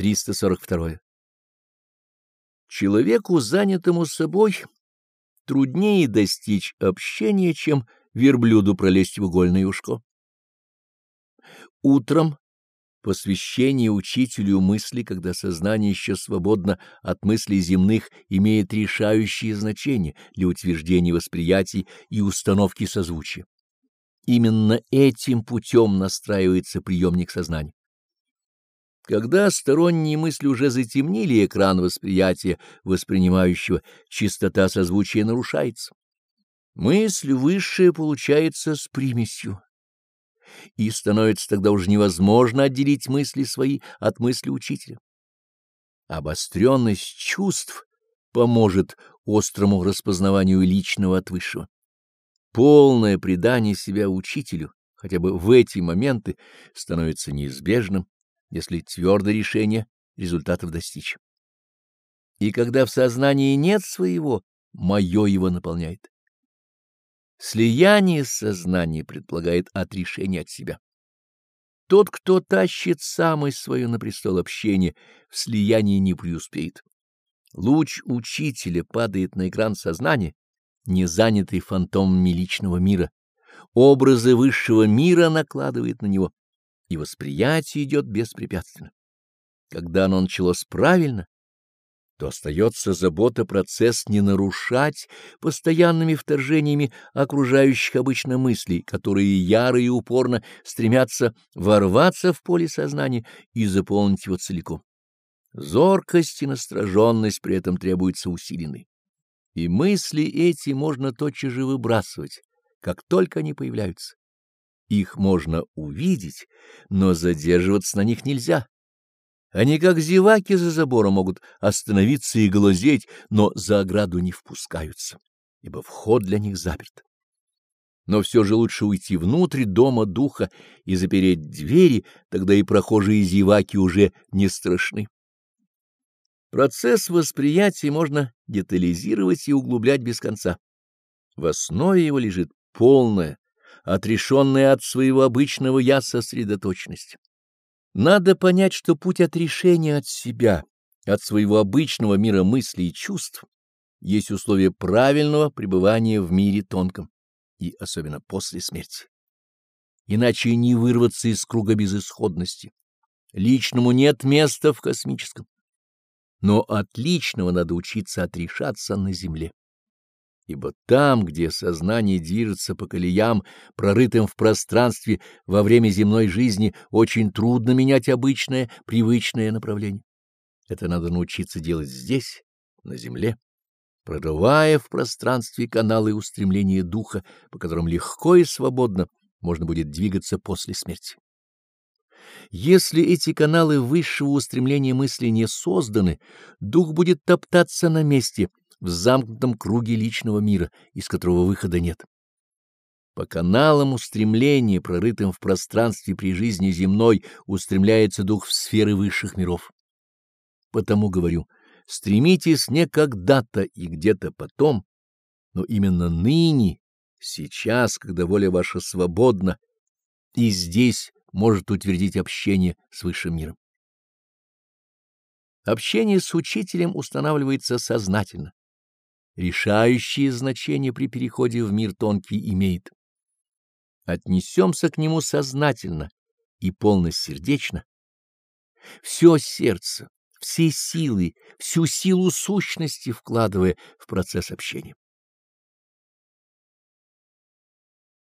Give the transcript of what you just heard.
342. Человеку, занятому собой, труднее достичь общения, чем верблюду пролезть в угольное ушко. Утром посвящение учителю мысли, когда сознание еще свободно от мыслей земных, имеет решающее значение для утверждения восприятий и установки созвучия. Именно этим путем настраивается приемник сознания. Когда сторонние мысли уже затемнили экран восприятия воспринимающего, чистота созвучия нарушается. Мысль высшая получается с примесью. И становится тогда уже невозможно отделить мысли свои от мысли учителя. Обостренность чувств поможет острому распознаванию личного от высшего. Полное предание себя учителю хотя бы в эти моменты становится неизбежным если твердое решение результатов достичь. И когда в сознании нет своего, мое его наполняет. Слияние сознания предполагает отрешение от себя. Тот, кто тащит самой свое на престол общения, в слиянии не преуспеет. Луч учителя падает на экран сознания, не занятый фантомами личного мира. Образы высшего мира накладывает на него и восприятие идет беспрепятственно. Когда оно началось правильно, то остается забота процесс не нарушать постоянными вторжениями окружающих обычно мыслей, которые яро и упорно стремятся ворваться в поле сознания и заполнить его целиком. Зоркость и настороженность при этом требуются усиленной. И мысли эти можно тотчас же выбрасывать, как только они появляются. Их можно увидеть, но задерживаться на них нельзя. Они, как зеваки за забором, могут остановиться и глазеть, но за ограду не впускаются, ибо вход для них заперт. Но все же лучше уйти внутрь дома духа и запереть двери, тогда и прохожие зеваки уже не страшны. Процесс восприятия можно детализировать и углублять без конца. В основе его лежит полное, отрешенная от своего обычного «я» сосредоточенность. Надо понять, что путь отрешения от себя, от своего обычного мира мыслей и чувств, есть условие правильного пребывания в мире тонком, и особенно после смерти. Иначе не вырваться из круга безысходности. Личному нет места в космическом. Но от личного надо учиться отрешаться на земле ибо там, где сознание движется по колеям, прорытым в пространстве во время земной жизни, очень трудно менять обычное, привычное направление. Это надо научиться делать здесь, на земле, прорывая в пространстве каналы устремления духа, по которым легко и свободно можно будет двигаться после смерти. Если эти каналы высшего устремления мысли не созданы, дух будет топтаться на месте — в замкнутом круге личного мира, из которого выхода нет. По каналам устремления, прорытым в пространстве при жизни земной, устремляется дух в сферы высших миров. Потому говорю, стремитесь не когда-то и где-то потом, но именно ныне, сейчас, когда воля ваша свободна, и здесь может утвердить общение с высшим миром. Общение с учителем устанавливается сознательно решающее значение при переходе в мир тонкий имеет. Отнесемся к нему сознательно и полносердечно. Все сердце, все силы, всю силу сущности вкладывая в процесс общения.